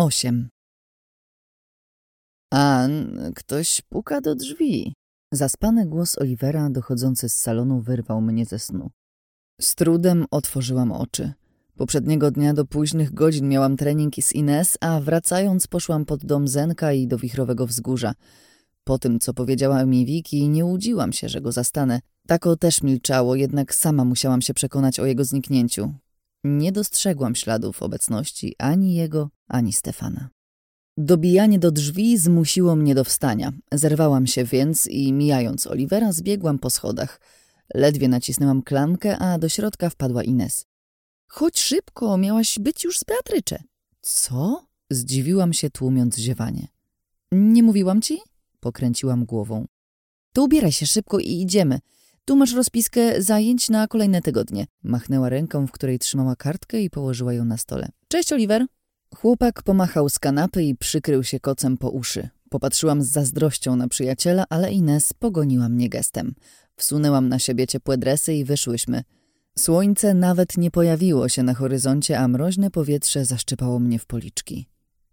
8. An, ktoś puka do drzwi. Zaspany głos Olivera dochodzący z salonu wyrwał mnie ze snu. Z trudem otworzyłam oczy. Poprzedniego dnia do późnych godzin miałam trening z Ines, a wracając poszłam pod dom Zenka i do Wichrowego Wzgórza. Po tym, co powiedziała mi Wiki, nie łudziłam się, że go zastanę. Tako też milczało, jednak sama musiałam się przekonać o jego zniknięciu. Nie dostrzegłam śladów obecności ani jego, ani Stefana. Dobijanie do drzwi zmusiło mnie do wstania. Zerwałam się więc i mijając Olivera zbiegłam po schodach. Ledwie nacisnęłam klamkę, a do środka wpadła Ines. Chodź szybko, miałaś być już z Beatrycze. Co? Zdziwiłam się, tłumiąc ziewanie. Nie mówiłam ci? Pokręciłam głową. To ubieraj się szybko i idziemy. Tu masz rozpiskę zajęć na kolejne tygodnie. Machnęła ręką, w której trzymała kartkę i położyła ją na stole. Cześć, Oliver. Chłopak pomachał z kanapy i przykrył się kocem po uszy. Popatrzyłam z zazdrością na przyjaciela, ale Ines pogoniła mnie gestem. Wsunęłam na siebie ciepłe dresy i wyszłyśmy. Słońce nawet nie pojawiło się na horyzoncie, a mroźne powietrze zaszczypało mnie w policzki.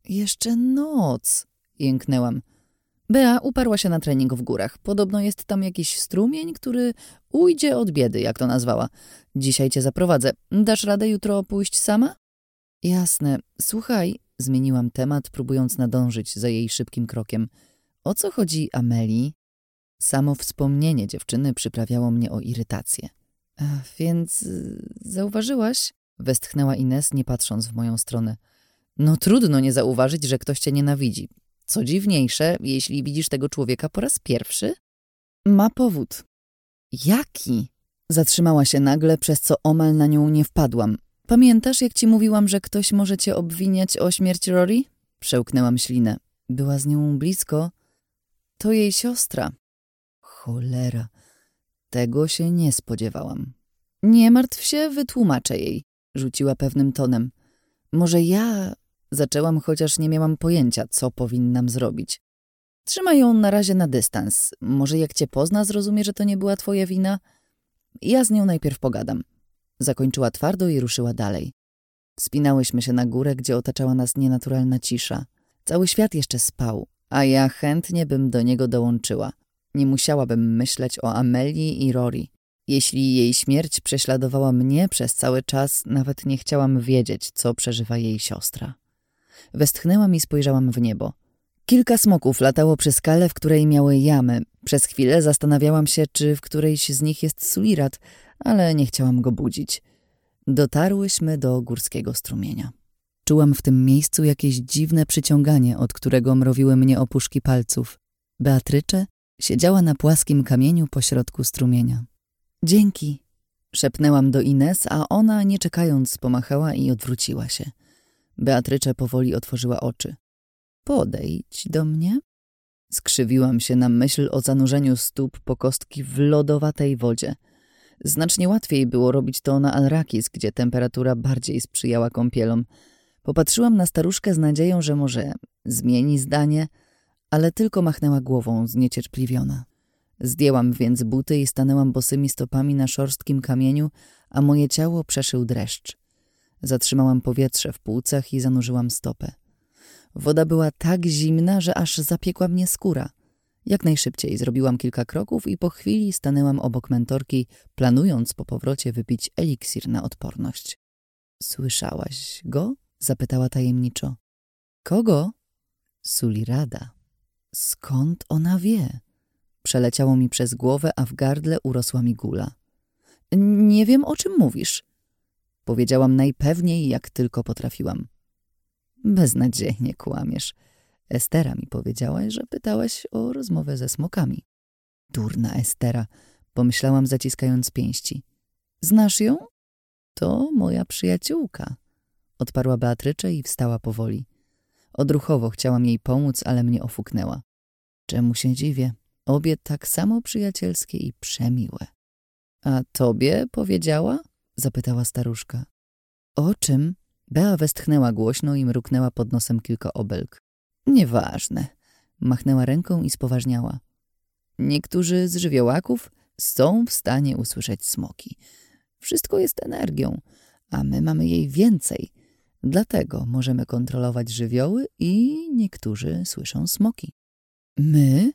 Jeszcze noc, jęknęłam. Bea uparła się na trening w górach. Podobno jest tam jakiś strumień, który ujdzie od biedy, jak to nazwała. Dzisiaj cię zaprowadzę. Dasz radę jutro pójść sama? Jasne. Słuchaj, zmieniłam temat, próbując nadążyć za jej szybkim krokiem. O co chodzi Ameli? Samo wspomnienie dziewczyny przyprawiało mnie o irytację. Więc y, zauważyłaś? Westchnęła Ines, nie patrząc w moją stronę. No trudno nie zauważyć, że ktoś cię nienawidzi. Co dziwniejsze, jeśli widzisz tego człowieka po raz pierwszy? Ma powód. Jaki? Zatrzymała się nagle, przez co omal na nią nie wpadłam. Pamiętasz, jak ci mówiłam, że ktoś może cię obwiniać o śmierć Rory? Przełknęłam ślinę. Była z nią blisko. To jej siostra. Cholera. Tego się nie spodziewałam. Nie martw się, wytłumaczę jej, rzuciła pewnym tonem. Może ja zaczęłam, chociaż nie miałam pojęcia, co powinnam zrobić. Trzymaj ją na razie na dystans. Może jak cię pozna, zrozumie, że to nie była twoja wina? Ja z nią najpierw pogadam. Zakończyła twardo i ruszyła dalej. Wspinałyśmy się na górę, gdzie otaczała nas nienaturalna cisza. Cały świat jeszcze spał, a ja chętnie bym do niego dołączyła. Nie musiałabym myśleć o Amelii i Rory. Jeśli jej śmierć prześladowała mnie przez cały czas, nawet nie chciałam wiedzieć, co przeżywa jej siostra. Westchnęłam i spojrzałam w niebo. Kilka smoków latało przy skale, w której miały jamy. Przez chwilę zastanawiałam się, czy w którejś z nich jest sulirat, ale nie chciałam go budzić. Dotarłyśmy do górskiego strumienia. Czułam w tym miejscu jakieś dziwne przyciąganie, od którego mrowiły mnie opuszki palców. Beatrycze siedziała na płaskim kamieniu pośrodku strumienia. Dzięki, szepnęłam do Ines, a ona, nie czekając, pomachała i odwróciła się. Beatrycze powoli otworzyła oczy. Podejdź do mnie. Skrzywiłam się na myśl o zanurzeniu stóp po kostki w lodowatej wodzie. Znacznie łatwiej było robić to na Alrakis, gdzie temperatura bardziej sprzyjała kąpielom. Popatrzyłam na staruszkę z nadzieją, że może zmieni zdanie, ale tylko machnęła głową zniecierpliwiona. Zdjęłam więc buty i stanęłam bosymi stopami na szorstkim kamieniu, a moje ciało przeszył dreszcz. Zatrzymałam powietrze w płucach i zanurzyłam stopę. Woda była tak zimna, że aż zapiekła mnie skóra. Jak najszybciej zrobiłam kilka kroków i po chwili stanęłam obok mentorki, planując po powrocie wypić eliksir na odporność. Słyszałaś go? zapytała tajemniczo. Kogo? Sulirada. Skąd ona wie? Przeleciało mi przez głowę, a w gardle urosła mi gula. Nie wiem, o czym mówisz. Powiedziałam najpewniej, jak tylko potrafiłam. Beznadziejnie kłamiesz. Estera mi powiedziałaś, że pytałaś o rozmowę ze smokami. Durna Estera, pomyślałam zaciskając pięści. Znasz ją? To moja przyjaciółka. Odparła Beatrycze i wstała powoli. Odruchowo chciałam jej pomóc, ale mnie ofuknęła. Czemu się dziwię? Obie tak samo przyjacielskie i przemiłe. A tobie powiedziała? Zapytała staruszka. O czym? Bea westchnęła głośno i mruknęła pod nosem kilka obelg. Nieważne. Machnęła ręką i spoważniała. Niektórzy z żywiołaków są w stanie usłyszeć smoki. Wszystko jest energią, a my mamy jej więcej. Dlatego możemy kontrolować żywioły i niektórzy słyszą smoki. My?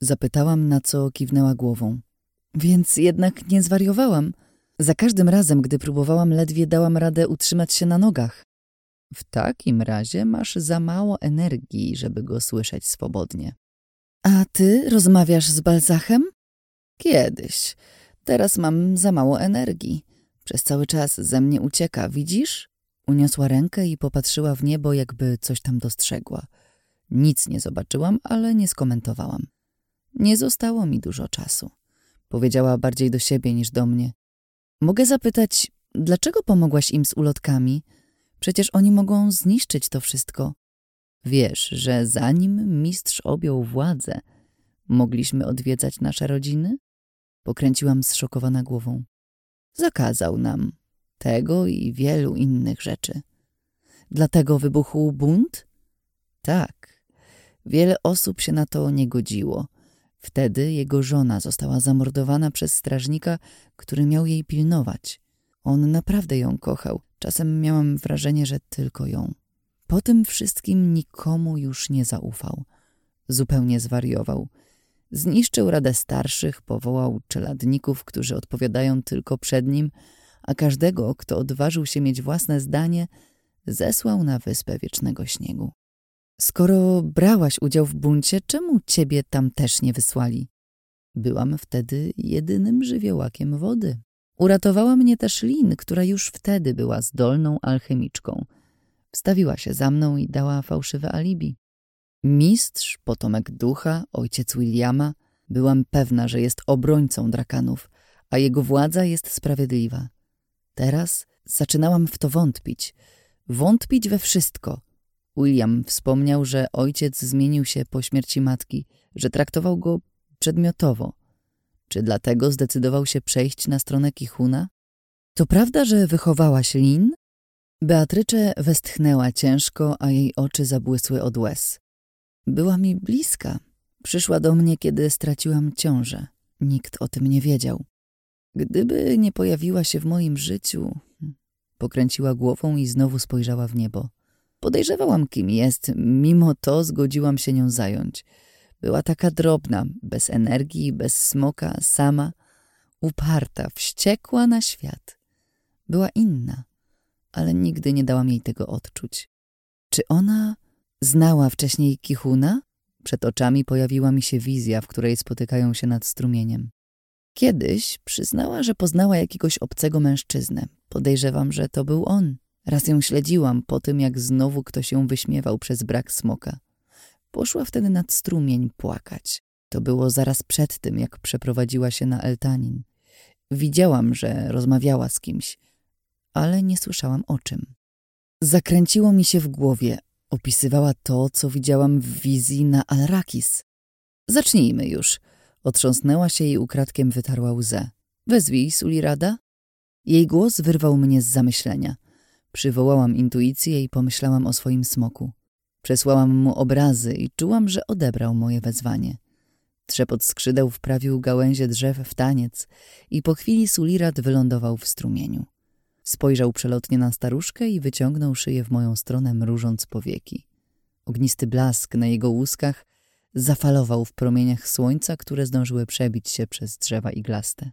Zapytałam, na co kiwnęła głową. Więc jednak nie zwariowałam. Za każdym razem, gdy próbowałam, ledwie dałam radę utrzymać się na nogach. W takim razie masz za mało energii, żeby go słyszeć swobodnie. A ty rozmawiasz z Balzachem? Kiedyś. Teraz mam za mało energii. Przez cały czas ze mnie ucieka, widzisz? Uniosła rękę i popatrzyła w niebo, jakby coś tam dostrzegła. Nic nie zobaczyłam, ale nie skomentowałam. Nie zostało mi dużo czasu. Powiedziała bardziej do siebie niż do mnie. Mogę zapytać, dlaczego pomogłaś im z ulotkami? Przecież oni mogą zniszczyć to wszystko. Wiesz, że zanim mistrz objął władzę, mogliśmy odwiedzać nasze rodziny? Pokręciłam zszokowana głową. Zakazał nam tego i wielu innych rzeczy. Dlatego wybuchł bunt? Tak. Wiele osób się na to nie godziło. Wtedy jego żona została zamordowana przez strażnika, który miał jej pilnować. On naprawdę ją kochał. Czasem miałam wrażenie, że tylko ją. Po tym wszystkim nikomu już nie zaufał. Zupełnie zwariował. Zniszczył Radę Starszych, powołał czeladników, którzy odpowiadają tylko przed nim, a każdego, kto odważył się mieć własne zdanie, zesłał na Wyspę Wiecznego Śniegu. Skoro brałaś udział w buncie, czemu ciebie tam też nie wysłali? Byłam wtedy jedynym żywiołakiem wody. Uratowała mnie też Lin, która już wtedy była zdolną alchemiczką. Wstawiła się za mną i dała fałszywe alibi. Mistrz, potomek ducha, ojciec Williama, byłam pewna, że jest obrońcą drakanów, a jego władza jest sprawiedliwa. Teraz zaczynałam w to wątpić. Wątpić we wszystko. William wspomniał, że ojciec zmienił się po śmierci matki, że traktował go przedmiotowo. Czy dlatego zdecydował się przejść na stronę Kichuna? To prawda, że wychowałaś Lin? Beatrycze westchnęła ciężko, a jej oczy zabłysły od łez. Była mi bliska. Przyszła do mnie, kiedy straciłam ciążę. Nikt o tym nie wiedział. Gdyby nie pojawiła się w moim życiu... Pokręciła głową i znowu spojrzała w niebo. Podejrzewałam, kim jest, mimo to zgodziłam się nią zająć. Była taka drobna, bez energii, bez smoka, sama, uparta, wściekła na świat. Była inna, ale nigdy nie dałam jej tego odczuć. Czy ona znała wcześniej Kichuna? Przed oczami pojawiła mi się wizja, w której spotykają się nad strumieniem. Kiedyś przyznała, że poznała jakiegoś obcego mężczyznę. Podejrzewam, że to był on. Raz ją śledziłam po tym, jak znowu ktoś ją wyśmiewał przez brak smoka. Poszła wtedy nad strumień płakać. To było zaraz przed tym, jak przeprowadziła się na Eltanin. Widziałam, że rozmawiała z kimś, ale nie słyszałam o czym. Zakręciło mi się w głowie. Opisywała to, co widziałam w wizji na Alrakis. Zacznijmy już. Otrząsnęła się i ukradkiem wytarła łzę. Wezwij Sulirada. Jej głos wyrwał mnie z zamyślenia. Przywołałam intuicję i pomyślałam o swoim smoku. Przesłałam mu obrazy i czułam, że odebrał moje wezwanie. Trzepot skrzydeł wprawił gałęzie drzew w taniec i po chwili Sulirat wylądował w strumieniu. Spojrzał przelotnie na staruszkę i wyciągnął szyję w moją stronę, mrużąc powieki. Ognisty blask na jego łuskach zafalował w promieniach słońca, które zdążyły przebić się przez drzewa iglaste.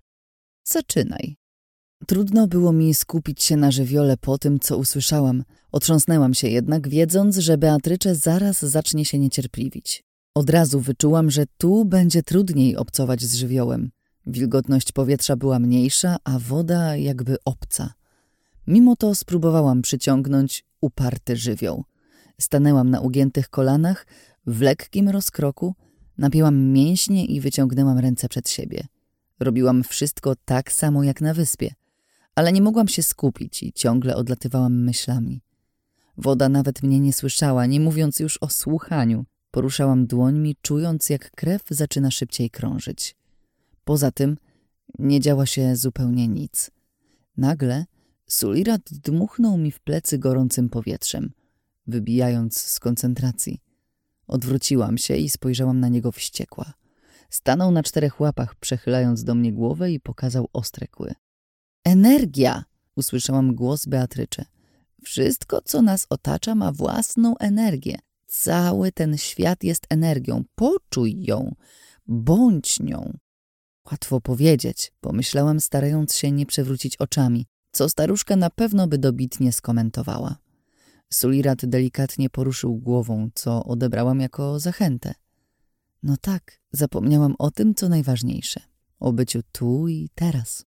Zaczynaj, Trudno było mi skupić się na żywiole po tym, co usłyszałam. Otrząsnęłam się jednak, wiedząc, że Beatrycze zaraz zacznie się niecierpliwić. Od razu wyczułam, że tu będzie trudniej obcować z żywiołem. Wilgotność powietrza była mniejsza, a woda jakby obca. Mimo to spróbowałam przyciągnąć uparty żywioł. Stanęłam na ugiętych kolanach, w lekkim rozkroku, napięłam mięśnie i wyciągnęłam ręce przed siebie. Robiłam wszystko tak samo jak na wyspie ale nie mogłam się skupić i ciągle odlatywałam myślami. Woda nawet mnie nie słyszała, nie mówiąc już o słuchaniu. Poruszałam dłońmi, czując jak krew zaczyna szybciej krążyć. Poza tym nie działa się zupełnie nic. Nagle Sulirat dmuchnął mi w plecy gorącym powietrzem, wybijając z koncentracji. Odwróciłam się i spojrzałam na niego wściekła. Stanął na czterech łapach, przechylając do mnie głowę i pokazał ostre kły. Energia! Usłyszałam głos Beatrycze. Wszystko, co nas otacza, ma własną energię. Cały ten świat jest energią. Poczuj ją, bądź nią. Łatwo powiedzieć, pomyślałam, starając się nie przewrócić oczami, co staruszka na pewno by dobitnie skomentowała. Sulirat delikatnie poruszył głową, co odebrałam jako zachętę. No tak, zapomniałam o tym, co najważniejsze. O byciu tu i teraz.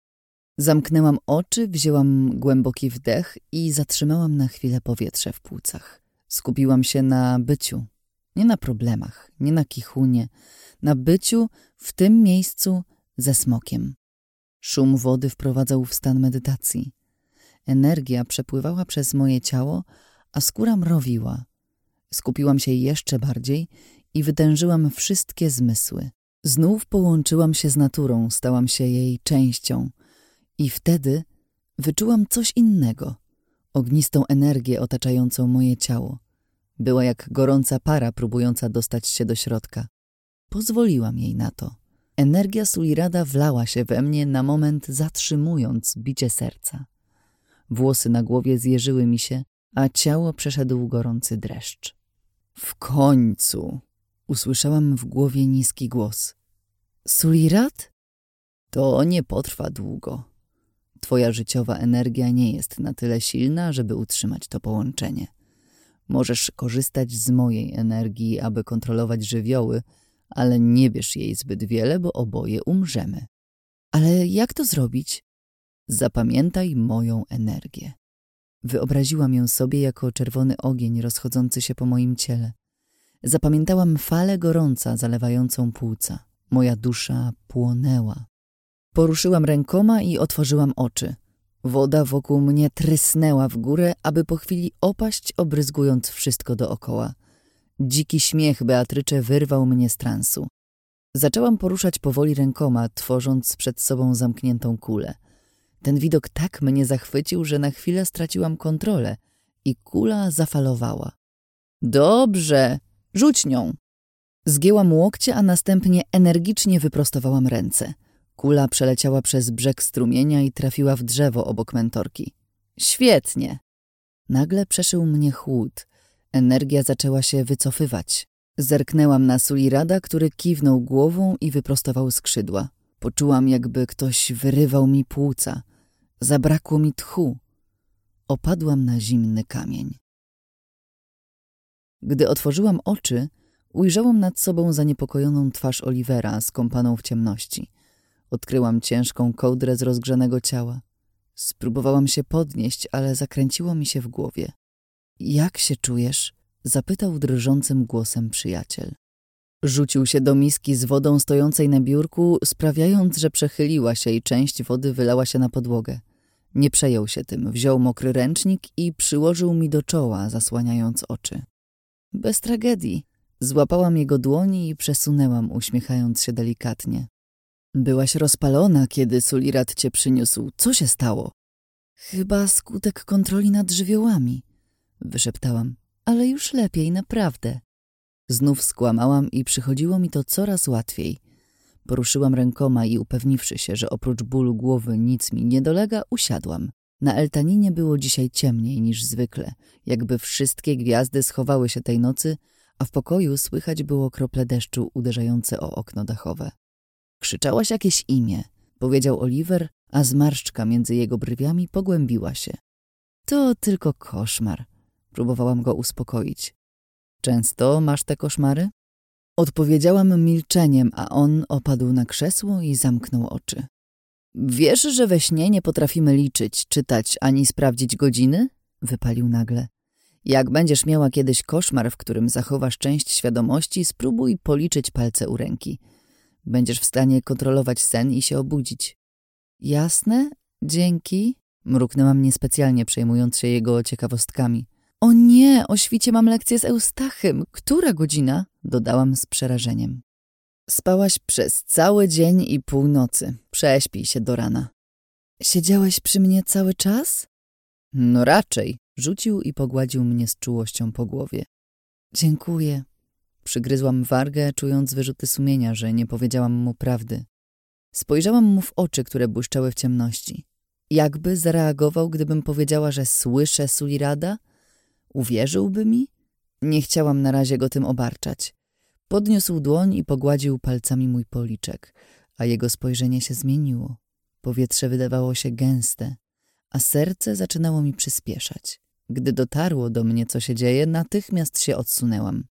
Zamknęłam oczy, wzięłam głęboki wdech i zatrzymałam na chwilę powietrze w płucach. Skupiłam się na byciu, nie na problemach, nie na kichunie, na byciu w tym miejscu ze smokiem. Szum wody wprowadzał w stan medytacji. Energia przepływała przez moje ciało, a skóra mrowiła. Skupiłam się jeszcze bardziej i wytężyłam wszystkie zmysły. Znów połączyłam się z naturą, stałam się jej częścią. I wtedy wyczułam coś innego. Ognistą energię otaczającą moje ciało. Była jak gorąca para próbująca dostać się do środka. Pozwoliłam jej na to. Energia Sulirada wlała się we mnie na moment zatrzymując bicie serca. Włosy na głowie zjeżyły mi się, a ciało przeszedł gorący dreszcz. W końcu usłyszałam w głowie niski głos. Sulirat? To nie potrwa długo. Twoja życiowa energia nie jest na tyle silna, żeby utrzymać to połączenie. Możesz korzystać z mojej energii, aby kontrolować żywioły, ale nie bierz jej zbyt wiele, bo oboje umrzemy. Ale jak to zrobić? Zapamiętaj moją energię. Wyobraziłam ją sobie jako czerwony ogień rozchodzący się po moim ciele. Zapamiętałam falę gorąca zalewającą płuca. Moja dusza płonęła. Poruszyłam rękoma i otworzyłam oczy. Woda wokół mnie trysnęła w górę, aby po chwili opaść, obryzgując wszystko dookoła. Dziki śmiech Beatrycze wyrwał mnie z transu. Zaczęłam poruszać powoli rękoma, tworząc przed sobą zamkniętą kulę. Ten widok tak mnie zachwycił, że na chwilę straciłam kontrolę i kula zafalowała. Dobrze, rzuć nią! Zgięłam łokcie, a następnie energicznie wyprostowałam ręce. Kula przeleciała przez brzeg strumienia i trafiła w drzewo obok mentorki. Świetnie! Nagle przeszył mnie chłód. Energia zaczęła się wycofywać. Zerknęłam na Sulirada, który kiwnął głową i wyprostował skrzydła. Poczułam, jakby ktoś wyrywał mi płuca. Zabrakło mi tchu. Opadłam na zimny kamień. Gdy otworzyłam oczy, ujrzałam nad sobą zaniepokojoną twarz Olivera skąpaną w ciemności. Odkryłam ciężką kołdrę z rozgrzanego ciała. Spróbowałam się podnieść, ale zakręciło mi się w głowie. Jak się czujesz? Zapytał drżącym głosem przyjaciel. Rzucił się do miski z wodą stojącej na biurku, sprawiając, że przechyliła się i część wody wylała się na podłogę. Nie przejął się tym, wziął mokry ręcznik i przyłożył mi do czoła, zasłaniając oczy. Bez tragedii. Złapałam jego dłoni i przesunęłam, uśmiechając się delikatnie. Byłaś rozpalona, kiedy Sulirat cię przyniósł. Co się stało? Chyba skutek kontroli nad żywiołami, wyszeptałam. Ale już lepiej, naprawdę. Znów skłamałam i przychodziło mi to coraz łatwiej. Poruszyłam rękoma i upewniwszy się, że oprócz bólu głowy nic mi nie dolega, usiadłam. Na Eltaninie było dzisiaj ciemniej niż zwykle, jakby wszystkie gwiazdy schowały się tej nocy, a w pokoju słychać było krople deszczu uderzające o okno dachowe. Krzyczałaś jakieś imię, powiedział Oliver, a zmarszczka między jego brwiami pogłębiła się. To tylko koszmar. Próbowałam go uspokoić. Często masz te koszmary? Odpowiedziałam milczeniem, a on opadł na krzesło i zamknął oczy. Wiesz, że we śnie nie potrafimy liczyć, czytać ani sprawdzić godziny? Wypalił nagle. Jak będziesz miała kiedyś koszmar, w którym zachowasz część świadomości, spróbuj policzyć palce u ręki. Będziesz w stanie kontrolować sen i się obudzić. Jasne? Dzięki? Mruknęłam niespecjalnie przejmując się jego ciekawostkami. O nie, o świcie mam lekcję z Eustachym. Która godzina? Dodałam z przerażeniem. Spałaś przez cały dzień i pół nocy. Prześpij się do rana. Siedziałeś przy mnie cały czas? No raczej. Rzucił i pogładził mnie z czułością po głowie. Dziękuję. Przygryzłam wargę, czując wyrzuty sumienia, że nie powiedziałam mu prawdy. Spojrzałam mu w oczy, które błyszczały w ciemności. Jakby zareagował, gdybym powiedziała, że słyszę Sulirada? Uwierzyłby mi? Nie chciałam na razie go tym obarczać. Podniósł dłoń i pogładził palcami mój policzek, a jego spojrzenie się zmieniło. Powietrze wydawało się gęste, a serce zaczynało mi przyspieszać. Gdy dotarło do mnie, co się dzieje, natychmiast się odsunęłam.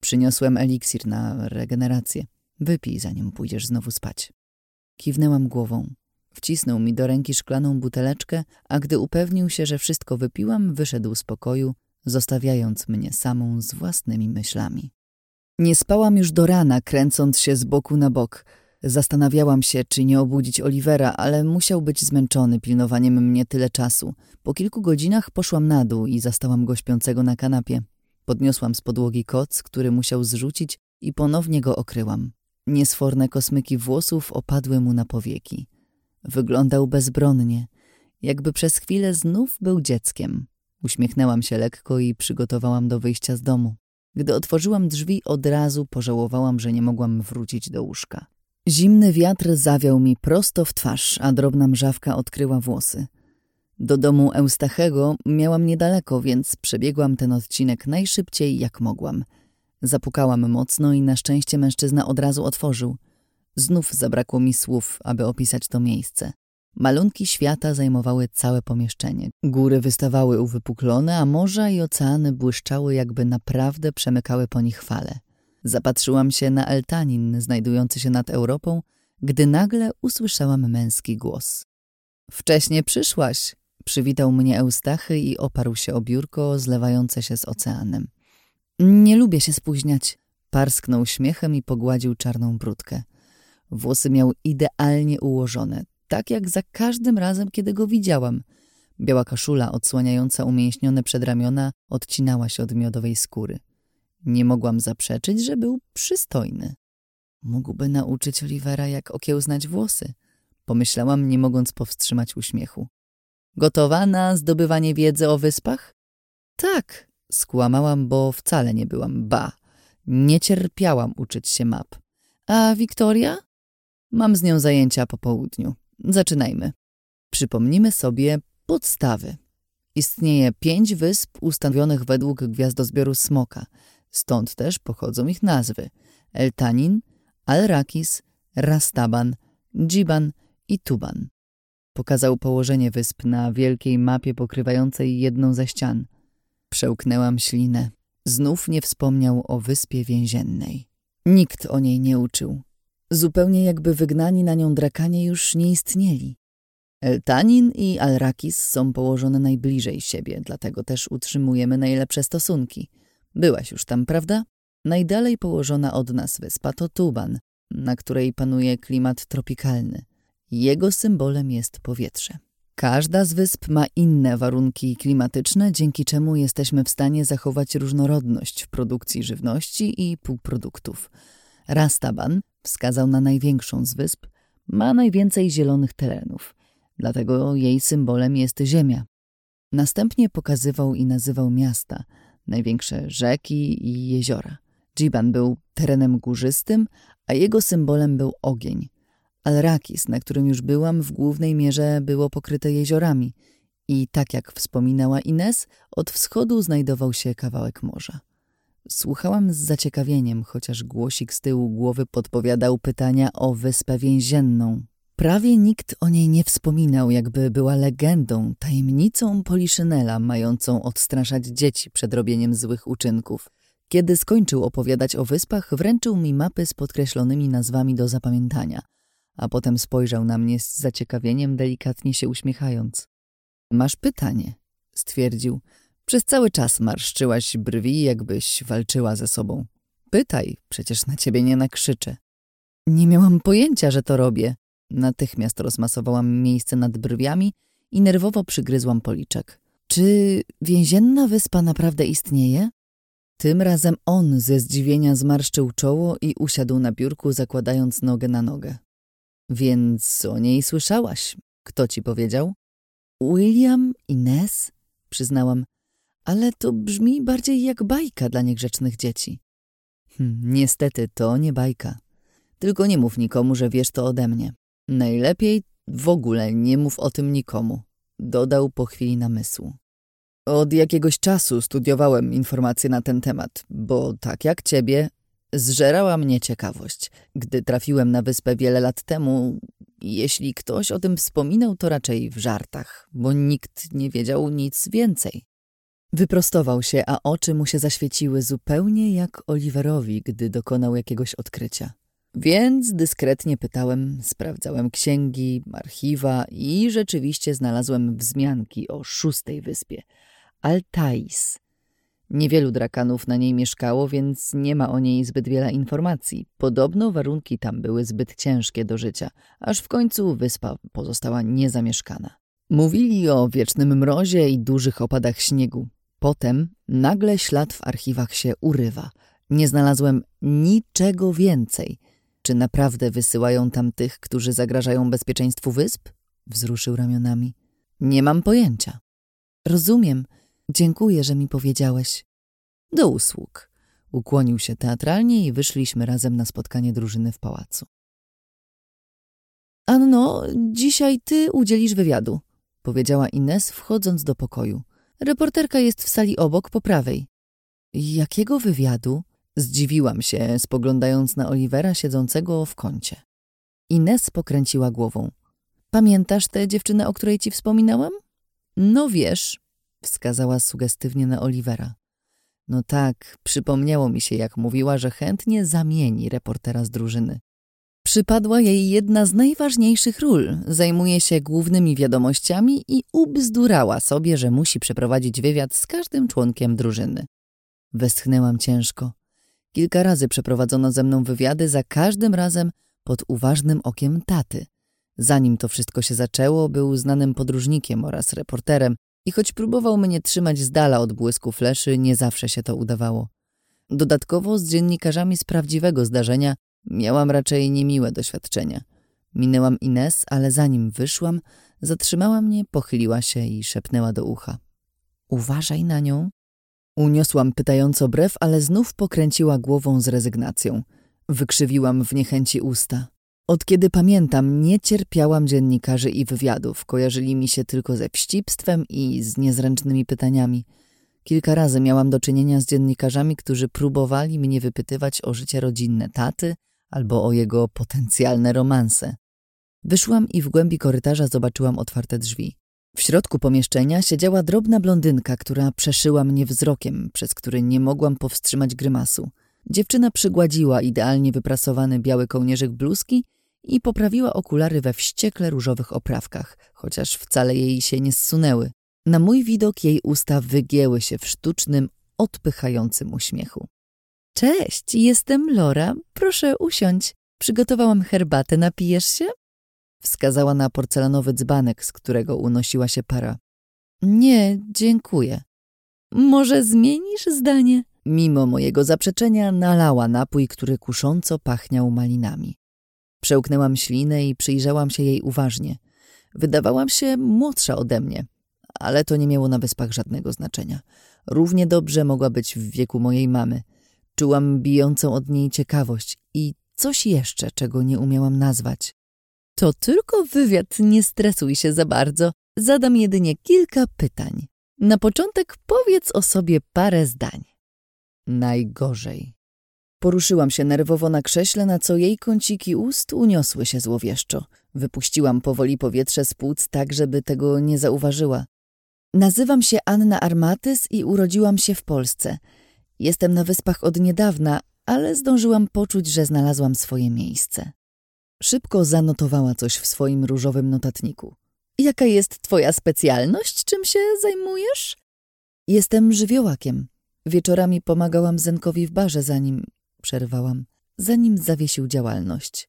Przyniosłem eliksir na regenerację. Wypij, zanim pójdziesz znowu spać. Kiwnęłam głową. Wcisnął mi do ręki szklaną buteleczkę, a gdy upewnił się, że wszystko wypiłam, wyszedł z pokoju, zostawiając mnie samą z własnymi myślami. Nie spałam już do rana, kręcąc się z boku na bok. Zastanawiałam się, czy nie obudzić Olivera, ale musiał być zmęczony pilnowaniem mnie tyle czasu. Po kilku godzinach poszłam na dół i zastałam go śpiącego na kanapie. Podniosłam z podłogi koc, który musiał zrzucić i ponownie go okryłam. Niesforne kosmyki włosów opadły mu na powieki. Wyglądał bezbronnie, jakby przez chwilę znów był dzieckiem. Uśmiechnęłam się lekko i przygotowałam do wyjścia z domu. Gdy otworzyłam drzwi, od razu pożałowałam, że nie mogłam wrócić do łóżka. Zimny wiatr zawiał mi prosto w twarz, a drobna mrzawka odkryła włosy. Do domu Eustachego miałam niedaleko, więc przebiegłam ten odcinek najszybciej jak mogłam. Zapukałam mocno i na szczęście mężczyzna od razu otworzył. Znów zabrakło mi słów, aby opisać to miejsce. Malunki świata zajmowały całe pomieszczenie. Góry wystawały uwypuklone, a morza i oceany błyszczały, jakby naprawdę przemykały po nich fale. Zapatrzyłam się na Eltanin, znajdujący się nad Europą, gdy nagle usłyszałam męski głos. Wcześnie przyszłaś, przywitał mnie Eustachy i oparł się o biurko zlewające się z oceanem. Nie lubię się spóźniać, parsknął śmiechem i pogładził czarną brudkę. Włosy miał idealnie ułożone, tak jak za każdym razem, kiedy go widziałam. Biała kaszula odsłaniająca umięśnione przedramiona odcinała się od miodowej skóry. Nie mogłam zaprzeczyć, że był przystojny. Mógłby nauczyć Olivera, jak okiełznać włosy. Pomyślałam, nie mogąc powstrzymać uśmiechu. Gotowa na zdobywanie wiedzy o wyspach? Tak, skłamałam, bo wcale nie byłam ba. Nie cierpiałam uczyć się map. A Wiktoria? Mam z nią zajęcia po południu. Zaczynajmy. Przypomnijmy sobie podstawy. Istnieje pięć wysp ustanowionych według gwiazdozbioru Smoka. Stąd też pochodzą ich nazwy. Eltanin, Al-Rakis, Rastaban, Djiban i Tuban. Pokazał położenie wysp na wielkiej mapie pokrywającej jedną ze ścian. Przełknęłam ślinę. Znów nie wspomniał o wyspie więziennej. Nikt o niej nie uczył. Zupełnie jakby wygnani na nią drakanie już nie istnieli. Eltanin i Alrakis są położone najbliżej siebie, dlatego też utrzymujemy najlepsze stosunki. Byłaś już tam, prawda? Najdalej położona od nas wyspa to Tuban, na której panuje klimat tropikalny. Jego symbolem jest powietrze. Każda z wysp ma inne warunki klimatyczne, dzięki czemu jesteśmy w stanie zachować różnorodność w produkcji żywności i półproduktów. Rastaban wskazał na największą z wysp, ma najwięcej zielonych terenów, dlatego jej symbolem jest ziemia. Następnie pokazywał i nazywał miasta, największe rzeki i jeziora. Djiban był terenem górzystym, a jego symbolem był ogień. Al-Rakis, na którym już byłam, w głównej mierze było pokryte jeziorami i tak jak wspominała Ines, od wschodu znajdował się kawałek morza. Słuchałam z zaciekawieniem, chociaż głosik z tyłu głowy podpowiadał pytania o wyspę więzienną. Prawie nikt o niej nie wspominał, jakby była legendą, tajemnicą Poliszynela, mającą odstraszać dzieci przed robieniem złych uczynków. Kiedy skończył opowiadać o wyspach, wręczył mi mapy z podkreślonymi nazwami do zapamiętania, a potem spojrzał na mnie z zaciekawieniem, delikatnie się uśmiechając. Masz pytanie, stwierdził. Przez cały czas marszczyłaś brwi, jakbyś walczyła ze sobą. Pytaj, przecież na ciebie nie nakrzyczę. Nie miałam pojęcia, że to robię. Natychmiast rozmasowałam miejsce nad brwiami i nerwowo przygryzłam policzek. Czy więzienna wyspa naprawdę istnieje? Tym razem on ze zdziwienia zmarszczył czoło i usiadł na biurku, zakładając nogę na nogę. Więc o niej słyszałaś. Kto ci powiedział? William, Ines, przyznałam ale to brzmi bardziej jak bajka dla niegrzecznych dzieci. Hm, niestety to nie bajka. Tylko nie mów nikomu, że wiesz to ode mnie. Najlepiej W ogóle nie mów o tym nikomu, dodał po chwili namysłu. Od jakiegoś czasu studiowałem informacje na ten temat, bo tak jak ciebie, zżerała mnie ciekawość. Gdy trafiłem na wyspę wiele lat temu, jeśli ktoś o tym wspominał, to raczej w żartach, bo nikt nie wiedział nic więcej. Wyprostował się, a oczy mu się zaświeciły zupełnie jak Oliverowi, gdy dokonał jakiegoś odkrycia. Więc dyskretnie pytałem, sprawdzałem księgi, archiwa i rzeczywiście znalazłem wzmianki o szóstej wyspie – Altais. Niewielu drakanów na niej mieszkało, więc nie ma o niej zbyt wiele informacji. Podobno warunki tam były zbyt ciężkie do życia, aż w końcu wyspa pozostała niezamieszkana. Mówili o wiecznym mrozie i dużych opadach śniegu. Potem nagle ślad w archiwach się urywa. Nie znalazłem niczego więcej. Czy naprawdę wysyłają tam tych, którzy zagrażają bezpieczeństwu wysp? Wzruszył ramionami. Nie mam pojęcia. Rozumiem, Dziękuję, że mi powiedziałeś. Do usług. Ukłonił się teatralnie i wyszliśmy razem na spotkanie drużyny w pałacu. Anno, dzisiaj ty udzielisz wywiadu, powiedziała Ines, wchodząc do pokoju. Reporterka jest w sali obok, po prawej. Jakiego wywiadu? Zdziwiłam się, spoglądając na Olivera siedzącego w kącie. Ines pokręciła głową. Pamiętasz tę dziewczynę, o której ci wspominałam? No wiesz, wskazała sugestywnie na Olivera. No tak, przypomniało mi się, jak mówiła, że chętnie zamieni reportera z drużyny. Przypadła jej jedna z najważniejszych ról. Zajmuje się głównymi wiadomościami i ubzdurała sobie, że musi przeprowadzić wywiad z każdym członkiem drużyny. Westchnęłam ciężko. Kilka razy przeprowadzono ze mną wywiady, za każdym razem pod uważnym okiem taty. Zanim to wszystko się zaczęło, był znanym podróżnikiem oraz reporterem, i choć próbował mnie trzymać z dala od błysku fleszy, nie zawsze się to udawało. Dodatkowo z dziennikarzami z prawdziwego zdarzenia miałam raczej niemiłe doświadczenia. Minęłam Ines, ale zanim wyszłam, zatrzymała mnie, pochyliła się i szepnęła do ucha. Uważaj na nią. Uniosłam pytająco brew, ale znów pokręciła głową z rezygnacją. Wykrzywiłam w niechęci usta. Od kiedy pamiętam, nie cierpiałam dziennikarzy i wywiadów. Kojarzyli mi się tylko ze wścibstwem i z niezręcznymi pytaniami. Kilka razy miałam do czynienia z dziennikarzami, którzy próbowali mnie wypytywać o życie rodzinne taty albo o jego potencjalne romanse. Wyszłam i w głębi korytarza zobaczyłam otwarte drzwi. W środku pomieszczenia siedziała drobna blondynka, która przeszyła mnie wzrokiem, przez który nie mogłam powstrzymać grymasu. Dziewczyna przygładziła idealnie wyprasowany biały kołnierzyk bluzki i poprawiła okulary we wściekle różowych oprawkach, chociaż wcale jej się nie zsunęły. Na mój widok jej usta wygięły się w sztucznym, odpychającym uśmiechu. Cześć, jestem Lora. Proszę usiądź. Przygotowałam herbatę, napijesz się? Wskazała na porcelanowy dzbanek, z którego unosiła się para. Nie, dziękuję. Może zmienisz zdanie? Mimo mojego zaprzeczenia nalała napój, który kusząco pachniał malinami. Przełknęłam ślinę i przyjrzałam się jej uważnie. Wydawałam się młodsza ode mnie, ale to nie miało na wyspach żadnego znaczenia. Równie dobrze mogła być w wieku mojej mamy. Czułam bijącą od niej ciekawość i coś jeszcze, czego nie umiałam nazwać. To tylko wywiad, nie stresuj się za bardzo. Zadam jedynie kilka pytań. Na początek powiedz o sobie parę zdań. Najgorzej. Poruszyłam się nerwowo na krześle, na co jej kąciki ust uniosły się złowieszczo. Wypuściłam powoli powietrze z płuc tak, żeby tego nie zauważyła. Nazywam się Anna Armatys i urodziłam się w Polsce. Jestem na wyspach od niedawna, ale zdążyłam poczuć, że znalazłam swoje miejsce. Szybko zanotowała coś w swoim różowym notatniku. Jaka jest twoja specjalność? Czym się zajmujesz? Jestem żywiołakiem. Wieczorami pomagałam Zenkowi w barze, zanim przerwałam, zanim zawiesił działalność.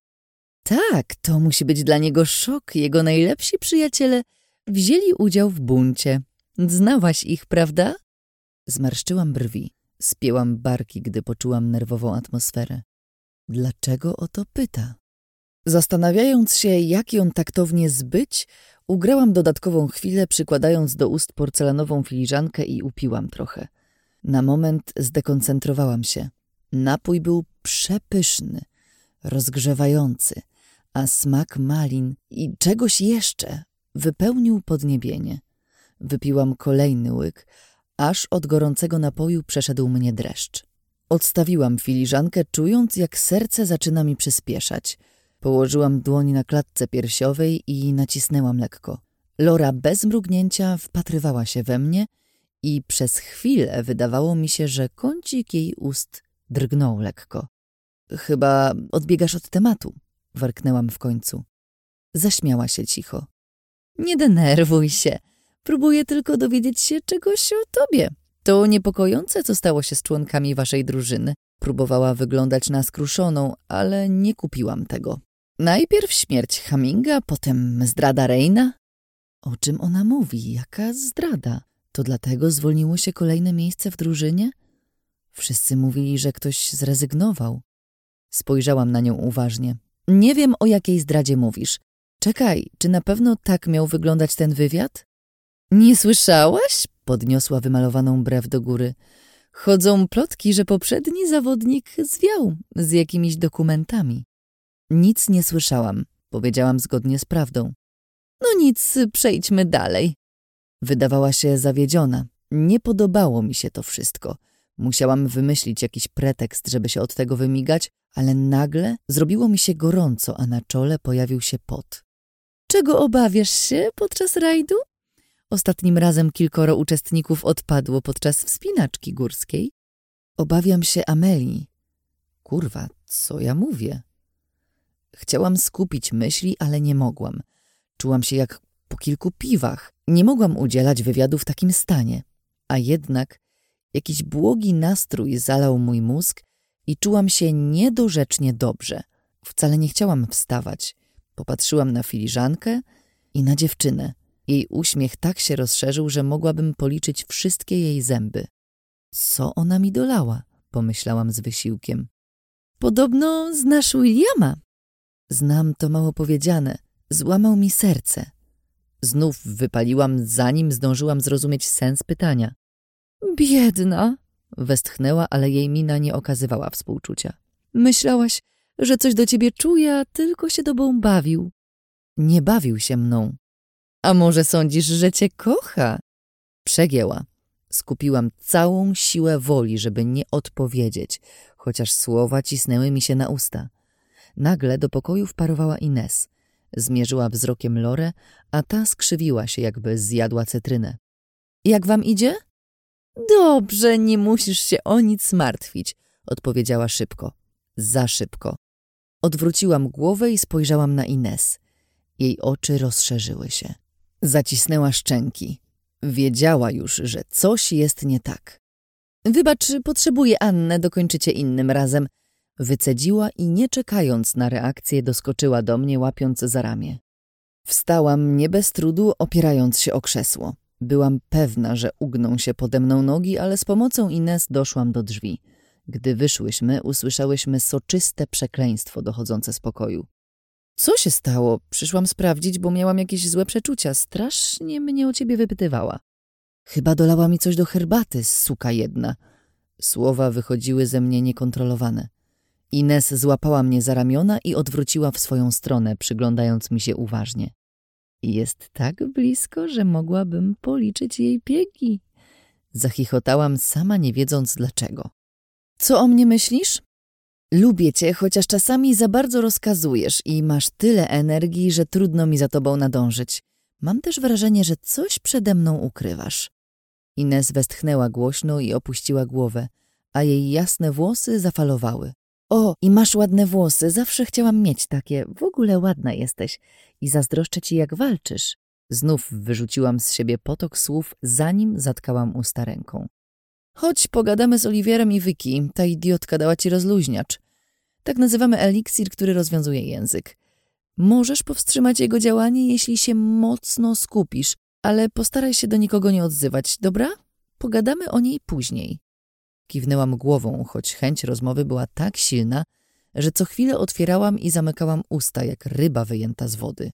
Tak, to musi być dla niego szok. Jego najlepsi przyjaciele wzięli udział w buncie. Znałaś ich, prawda? Zmarszczyłam brwi. Spięłam barki, gdy poczułam nerwową atmosferę. Dlaczego o to pyta? Zastanawiając się, jak ją taktownie zbyć, ugrałam dodatkową chwilę, przykładając do ust porcelanową filiżankę i upiłam trochę. Na moment zdekoncentrowałam się. Napój był przepyszny, rozgrzewający, a smak malin i czegoś jeszcze wypełnił podniebienie. Wypiłam kolejny łyk, aż od gorącego napoju przeszedł mnie dreszcz. Odstawiłam filiżankę, czując jak serce zaczyna mi przyspieszać. Położyłam dłoń na klatce piersiowej i nacisnęłam lekko. Lora bez mrugnięcia wpatrywała się we mnie i przez chwilę wydawało mi się, że kącik jej ust drgnął lekko. Chyba odbiegasz od tematu, warknęłam w końcu. Zaśmiała się cicho. Nie denerwuj się. Próbuję tylko dowiedzieć się czegoś o tobie. To niepokojące, co stało się z członkami waszej drużyny. Próbowała wyglądać na skruszoną, ale nie kupiłam tego. Najpierw śmierć Haminga, potem zdrada Reina. O czym ona mówi? Jaka zdrada? To dlatego zwolniło się kolejne miejsce w drużynie? Wszyscy mówili, że ktoś zrezygnował. Spojrzałam na nią uważnie. Nie wiem, o jakiej zdradzie mówisz. Czekaj, czy na pewno tak miał wyglądać ten wywiad? Nie słyszałaś? Podniosła wymalowaną brew do góry. Chodzą plotki, że poprzedni zawodnik zwiał z jakimiś dokumentami. Nic nie słyszałam, powiedziałam zgodnie z prawdą. No nic, przejdźmy dalej. Wydawała się zawiedziona. Nie podobało mi się to wszystko. Musiałam wymyślić jakiś pretekst, żeby się od tego wymigać, ale nagle zrobiło mi się gorąco, a na czole pojawił się pot. Czego obawiasz się podczas rajdu? Ostatnim razem kilkoro uczestników odpadło podczas wspinaczki górskiej. Obawiam się Amelii. Kurwa, co ja mówię? Chciałam skupić myśli, ale nie mogłam. Czułam się jak po kilku piwach. Nie mogłam udzielać wywiadu w takim stanie. A jednak jakiś błogi nastrój zalał mój mózg i czułam się niedorzecznie dobrze. Wcale nie chciałam wstawać. Popatrzyłam na filiżankę i na dziewczynę. Jej uśmiech tak się rozszerzył, że mogłabym policzyć wszystkie jej zęby. Co ona mi dolała? Pomyślałam z wysiłkiem. Podobno znasz Williama. Znam to mało powiedziane. Złamał mi serce. Znów wypaliłam, zanim zdążyłam zrozumieć sens pytania. Biedna, westchnęła, ale jej mina nie okazywała współczucia. Myślałaś, że coś do ciebie czuje, a tylko się tobą bawił. Nie bawił się mną. A może sądzisz, że cię kocha? Przegięła. Skupiłam całą siłę woli, żeby nie odpowiedzieć, chociaż słowa cisnęły mi się na usta. Nagle do pokoju wparowała Ines. Zmierzyła wzrokiem Lorę, a ta skrzywiła się, jakby zjadła cytrynę. Jak wam idzie? Dobrze, nie musisz się o nic martwić, odpowiedziała szybko. Za szybko. Odwróciłam głowę i spojrzałam na Ines. Jej oczy rozszerzyły się. Zacisnęła szczęki. Wiedziała już, że coś jest nie tak. Wybacz, potrzebuję Annę, dokończycie innym razem. Wycedziła i nie czekając na reakcję doskoczyła do mnie, łapiąc za ramię. Wstałam nie bez trudu, opierając się o krzesło. Byłam pewna, że ugną się pode mną nogi, ale z pomocą Ines doszłam do drzwi. Gdy wyszłyśmy, usłyszałyśmy soczyste przekleństwo dochodzące z pokoju. Co się stało? Przyszłam sprawdzić, bo miałam jakieś złe przeczucia. Strasznie mnie o ciebie wypytywała. Chyba dolała mi coś do herbaty, suka jedna. Słowa wychodziły ze mnie niekontrolowane. Ines złapała mnie za ramiona i odwróciła w swoją stronę, przyglądając mi się uważnie. Jest tak blisko, że mogłabym policzyć jej biegi. Zachichotałam sama, nie wiedząc dlaczego. Co o mnie myślisz? Lubię cię, chociaż czasami za bardzo rozkazujesz i masz tyle energii, że trudno mi za tobą nadążyć. Mam też wrażenie, że coś przede mną ukrywasz. Ines westchnęła głośno i opuściła głowę, a jej jasne włosy zafalowały. O, i masz ładne włosy, zawsze chciałam mieć takie, w ogóle ładna jesteś i zazdroszczę ci jak walczysz. Znów wyrzuciłam z siebie potok słów, zanim zatkałam usta ręką. Chodź, pogadamy z Oliwierem i Wyki. Ta idiotka dała ci rozluźniacz. Tak nazywamy eliksir, który rozwiązuje język. Możesz powstrzymać jego działanie, jeśli się mocno skupisz, ale postaraj się do nikogo nie odzywać, dobra? Pogadamy o niej później. Kiwnęłam głową, choć chęć rozmowy była tak silna, że co chwilę otwierałam i zamykałam usta, jak ryba wyjęta z wody.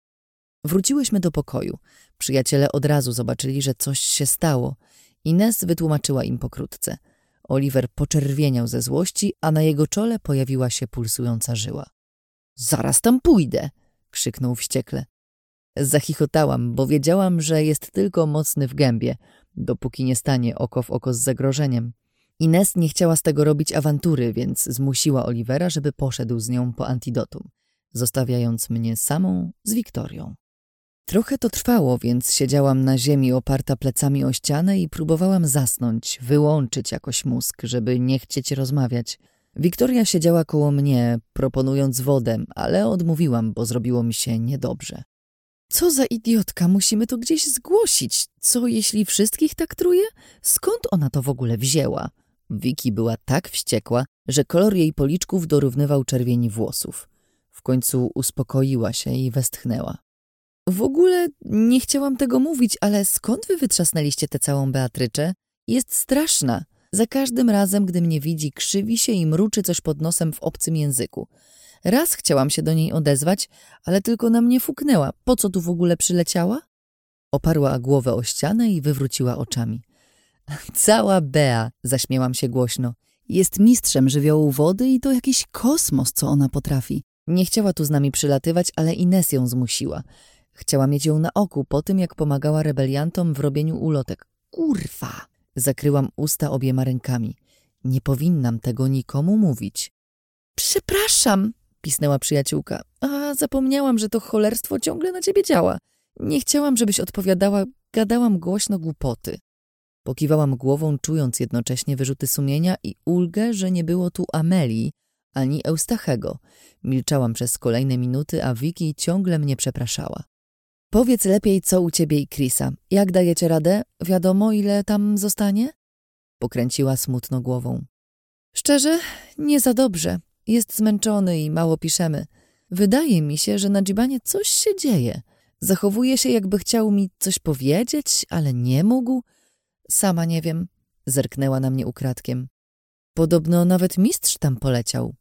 Wróciłyśmy do pokoju. Przyjaciele od razu zobaczyli, że coś się stało. Ines wytłumaczyła im pokrótce. Oliver poczerwieniał ze złości, a na jego czole pojawiła się pulsująca żyła. Zaraz tam pójdę! krzyknął wściekle. Zachichotałam, bo wiedziałam, że jest tylko mocny w gębie, dopóki nie stanie oko w oko z zagrożeniem. Ines nie chciała z tego robić awantury, więc zmusiła Olivera, żeby poszedł z nią po antidotum, zostawiając mnie samą z Wiktorią. Trochę to trwało, więc siedziałam na ziemi oparta plecami o ścianę i próbowałam zasnąć, wyłączyć jakoś mózg, żeby nie chcieć rozmawiać. Wiktoria siedziała koło mnie, proponując wodę, ale odmówiłam, bo zrobiło mi się niedobrze. Co za idiotka, musimy to gdzieś zgłosić. Co jeśli wszystkich tak truje? Skąd ona to w ogóle wzięła? Wiki była tak wściekła, że kolor jej policzków dorównywał czerwieni włosów. W końcu uspokoiła się i westchnęła. W ogóle nie chciałam tego mówić, ale skąd wy wytrzasnęliście tę całą Beatryczę? Jest straszna. Za każdym razem, gdy mnie widzi, krzywi się i mruczy coś pod nosem w obcym języku. Raz chciałam się do niej odezwać, ale tylko na mnie fuknęła. Po co tu w ogóle przyleciała? Oparła głowę o ścianę i wywróciła oczami. Cała Bea, zaśmiałam się głośno. Jest mistrzem żywiołu wody i to jakiś kosmos, co ona potrafi. Nie chciała tu z nami przylatywać, ale Ines ją zmusiła. Chciała mieć ją na oku po tym, jak pomagała rebeliantom w robieniu ulotek. Kurwa! Zakryłam usta obiema rękami. Nie powinnam tego nikomu mówić. Przepraszam, pisnęła przyjaciółka. A zapomniałam, że to cholerstwo ciągle na ciebie działa. Nie chciałam, żebyś odpowiadała, gadałam głośno głupoty. Pokiwałam głową, czując jednocześnie wyrzuty sumienia i ulgę, że nie było tu Amelii ani Eustachego. Milczałam przez kolejne minuty, a Wiki ciągle mnie przepraszała. Powiedz lepiej, co u ciebie i Chrisa. Jak dajecie radę? Wiadomo, ile tam zostanie? Pokręciła smutno głową. Szczerze, nie za dobrze. Jest zmęczony i mało piszemy. Wydaje mi się, że na Dżibanie coś się dzieje. Zachowuje się, jakby chciał mi coś powiedzieć, ale nie mógł. Sama nie wiem. Zerknęła na mnie ukradkiem. Podobno nawet mistrz tam poleciał.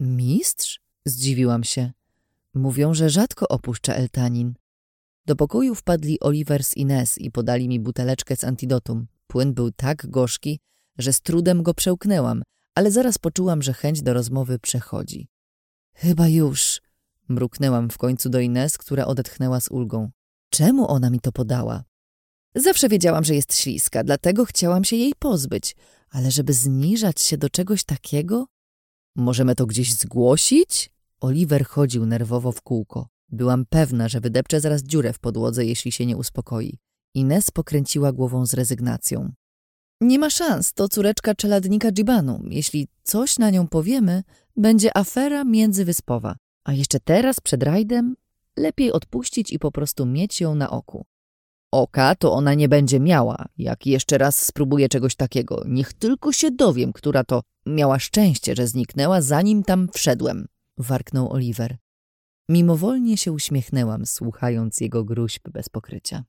Mistrz? Zdziwiłam się. Mówią, że rzadko opuszcza Eltanin. Do pokoju wpadli Oliver z Ines i podali mi buteleczkę z antidotum. Płyn był tak gorzki, że z trudem go przełknęłam, ale zaraz poczułam, że chęć do rozmowy przechodzi. Chyba już, mruknęłam w końcu do Ines, która odetchnęła z ulgą. Czemu ona mi to podała? Zawsze wiedziałam, że jest śliska, dlatego chciałam się jej pozbyć, ale żeby zniżać się do czegoś takiego? Możemy to gdzieś zgłosić? Oliver chodził nerwowo w kółko. Byłam pewna, że wydepczę zaraz dziurę w podłodze, jeśli się nie uspokoi. Ines pokręciła głową z rezygnacją. Nie ma szans, to córeczka czeladnika Dżibanu. Jeśli coś na nią powiemy, będzie afera międzywyspowa. A jeszcze teraz, przed rajdem, lepiej odpuścić i po prostu mieć ją na oku. Oka to ona nie będzie miała, jak jeszcze raz spróbuję czegoś takiego. Niech tylko się dowiem, która to miała szczęście, że zniknęła, zanim tam wszedłem, warknął Oliver. Mimowolnie się uśmiechnęłam, słuchając jego gruźb bez pokrycia.